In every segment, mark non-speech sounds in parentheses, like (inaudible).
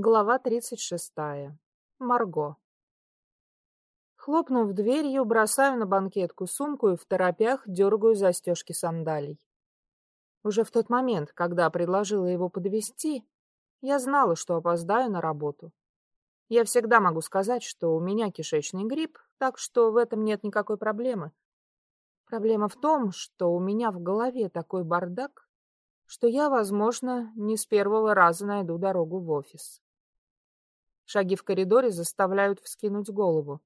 Глава 36. Марго. Хлопнув дверью, бросаю на банкетку сумку и в торопях дергаю застежки сандалий. Уже в тот момент, когда предложила его подвести, я знала, что опоздаю на работу. Я всегда могу сказать, что у меня кишечный грипп, так что в этом нет никакой проблемы. Проблема в том, что у меня в голове такой бардак, что я, возможно, не с первого раза найду дорогу в офис. Шаги в коридоре заставляют вскинуть голову.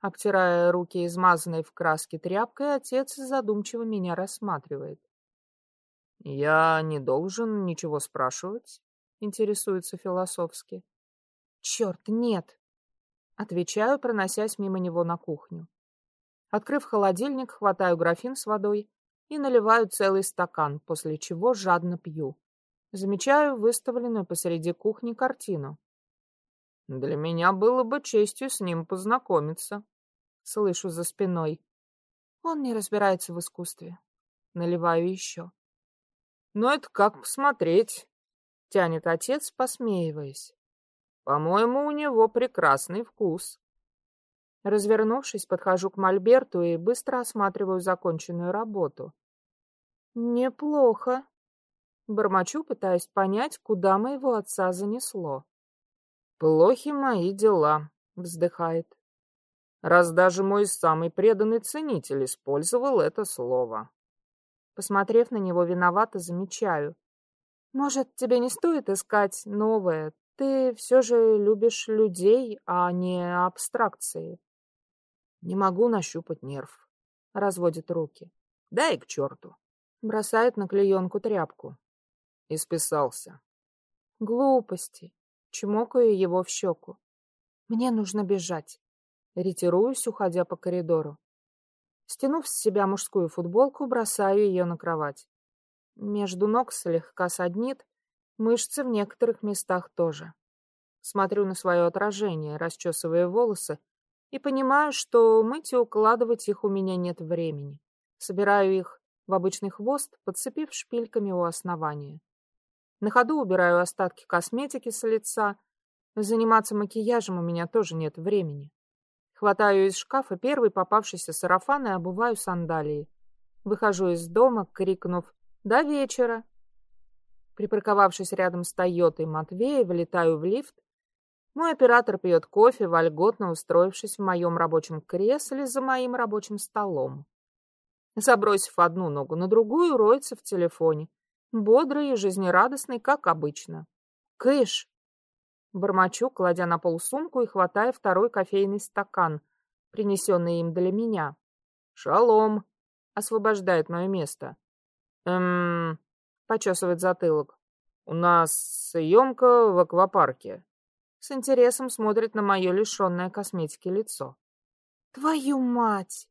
Обтирая руки, измазанной в краске тряпкой, отец задумчиво меня рассматривает. «Я не должен ничего спрашивать?» — интересуется философски. «Черт, нет!» — отвечаю, проносясь мимо него на кухню. Открыв холодильник, хватаю графин с водой и наливаю целый стакан, после чего жадно пью. Замечаю выставленную посреди кухни картину. Для меня было бы честью с ним познакомиться. Слышу за спиной. Он не разбирается в искусстве. Наливаю еще. Но это как посмотреть, тянет отец, посмеиваясь. По-моему, у него прекрасный вкус. Развернувшись, подхожу к Мольберту и быстро осматриваю законченную работу. Неплохо. Бормочу, пытаясь понять, куда моего отца занесло. «Плохи мои дела», — вздыхает. «Раз даже мой самый преданный ценитель использовал это слово». Посмотрев на него, виновато замечаю. «Может, тебе не стоит искать новое? Ты все же любишь людей, а не абстракции». «Не могу нащупать нерв», — разводит руки. «Дай к черту». Бросает на клеенку тряпку. Исписался. «Глупости чмокаю его в щеку. Мне нужно бежать. Ретируюсь, уходя по коридору. Стянув с себя мужскую футболку, бросаю ее на кровать. Между ног слегка саднит, мышцы в некоторых местах тоже. Смотрю на свое отражение, расчесывая волосы, и понимаю, что мыть и укладывать их у меня нет времени. Собираю их в обычный хвост, подцепив шпильками у основания. На ходу убираю остатки косметики с лица. Заниматься макияжем у меня тоже нет времени. Хватаю из шкафа первый попавшийся сарафан и обуваю сандалии. Выхожу из дома, крикнув «До вечера!». Припарковавшись рядом с Тойотой Матвея, вылетаю в лифт. Мой оператор пьет кофе, вольготно устроившись в моем рабочем кресле за моим рабочим столом. Забросив одну ногу на другую, роется в телефоне бодрый и жизнерадостный, как обычно. «Кыш!» Бормочу, кладя на пол сумку и хватая второй кофейный стакан, принесенный им для меня. «Шалом!» — освобождает мое место. «Эм...» — почесывает затылок. «У нас съемка в аквапарке». С интересом смотрит на мое лишенное косметики лицо. «Твою мать!»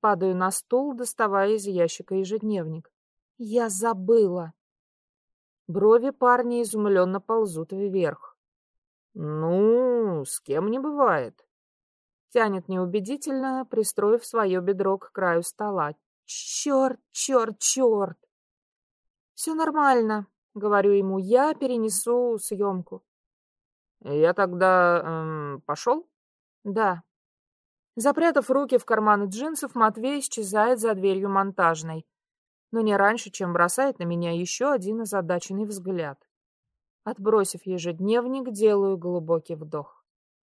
Падаю на стул, доставая из ящика ежедневник. Я забыла. Брови парня изумленно ползут вверх. Ну, с кем не бывает. Тянет неубедительно, пристроив свое бедро к краю стола. Черт, черт, черт. Все нормально, говорю ему, я перенесу съемку. Я тогда эм, пошел? Да. Запрятав руки в карманы джинсов, Матвей исчезает за дверью монтажной но не раньше, чем бросает на меня еще один озадаченный взгляд. Отбросив ежедневник, делаю глубокий вдох.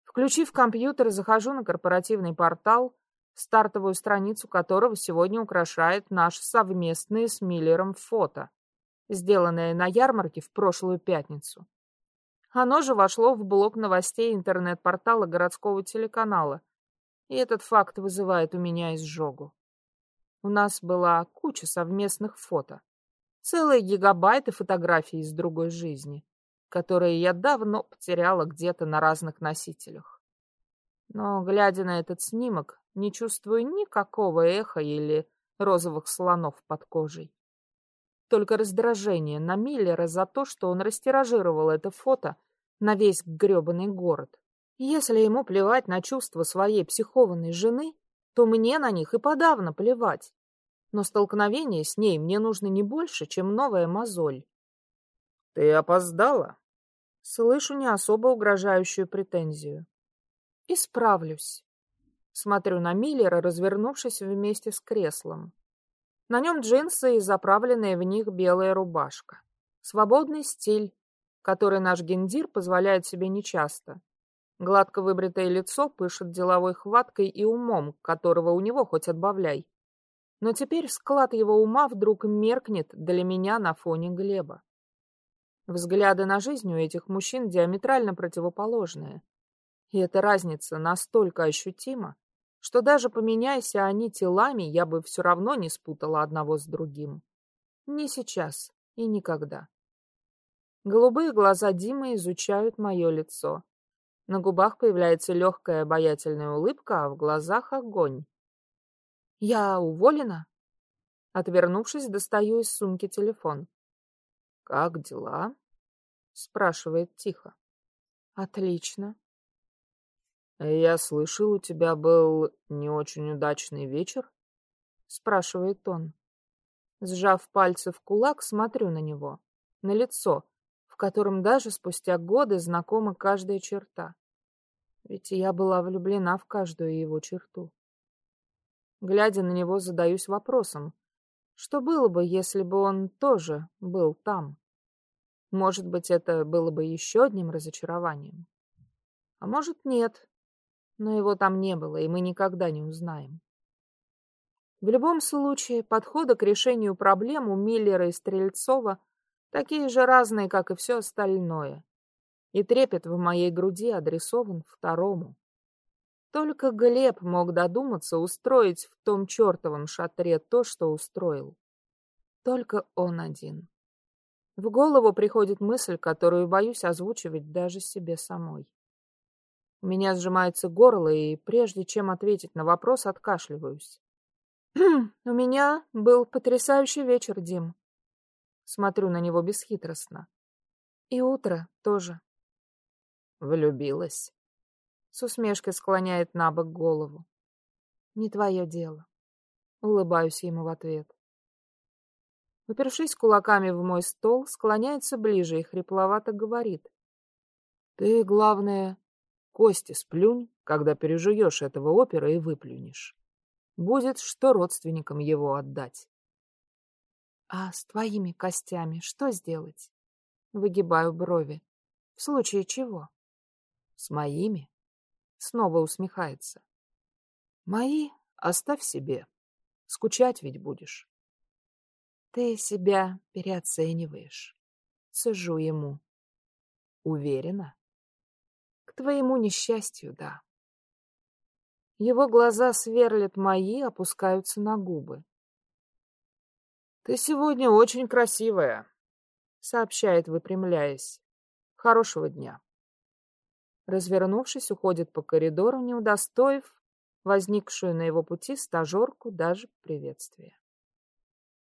Включив компьютер, захожу на корпоративный портал, стартовую страницу которого сегодня украшает наше совместное с Миллером фото, сделанное на ярмарке в прошлую пятницу. Оно же вошло в блок новостей интернет-портала городского телеканала, и этот факт вызывает у меня изжогу. У нас была куча совместных фото. Целые гигабайты фотографий из другой жизни, которые я давно потеряла где-то на разных носителях. Но, глядя на этот снимок, не чувствую никакого эха или розовых слонов под кожей. Только раздражение на Миллера за то, что он растиражировал это фото на весь грёбаный город. Если ему плевать на чувства своей психованной жены, то мне на них и подавно плевать. Но столкновение с ней мне нужно не больше, чем новая мозоль. — Ты опоздала? Слышу не особо угрожающую претензию. Исправлюсь. Смотрю на Миллера, развернувшись вместе с креслом. На нем джинсы и заправленная в них белая рубашка. Свободный стиль, который наш гендир позволяет себе нечасто. Гладко выбритое лицо пышет деловой хваткой и умом, которого у него хоть отбавляй. Но теперь склад его ума вдруг меркнет для меня на фоне Глеба. Взгляды на жизнь у этих мужчин диаметрально противоположные. И эта разница настолько ощутима, что даже поменяйся они телами, я бы все равно не спутала одного с другим. Не сейчас и никогда. Голубые глаза Димы изучают мое лицо. На губах появляется легкая обаятельная улыбка, а в глазах огонь. «Я уволена?» Отвернувшись, достаю из сумки телефон. «Как дела?» — спрашивает тихо. «Отлично». «Я слышал, у тебя был не очень удачный вечер?» — спрашивает он. Сжав пальцы в кулак, смотрю на него, на лицо, в котором даже спустя годы знакома каждая черта. Ведь я была влюблена в каждую его черту. Глядя на него, задаюсь вопросом, что было бы, если бы он тоже был там? Может быть, это было бы еще одним разочарованием. А может, нет. Но его там не было, и мы никогда не узнаем. В любом случае, подходы к решению проблем у Миллера и Стрельцова – такие же разные, как и все остальное. И трепет в моей груди адресован второму. Только Глеб мог додуматься устроить в том чертовом шатре то, что устроил. Только он один. В голову приходит мысль, которую боюсь озвучивать даже себе самой. У меня сжимается горло, и прежде чем ответить на вопрос, откашливаюсь. (clears throat) «У меня был потрясающий вечер, Дим. Смотрю на него бесхитростно. И утро тоже. Влюбилась. С усмешкой склоняет на бок голову. Не твое дело. Улыбаюсь ему в ответ. Упершись кулаками в мой стол, склоняется ближе и хрипловато говорит. Ты, главное, кости сплюнь, когда пережуешь этого опера и выплюнешь. Будет что родственникам его отдать. А с твоими костями что сделать? Выгибаю брови. В случае чего? С моими? Снова усмехается. Мои оставь себе. Скучать ведь будешь. Ты себя переоцениваешь. Сажу ему. Уверена? К твоему несчастью, да. Его глаза сверлят мои, опускаются на губы. «Ты сегодня очень красивая», — сообщает, выпрямляясь. «Хорошего дня». Развернувшись, уходит по коридору, не удостоив возникшую на его пути стажерку даже приветствия.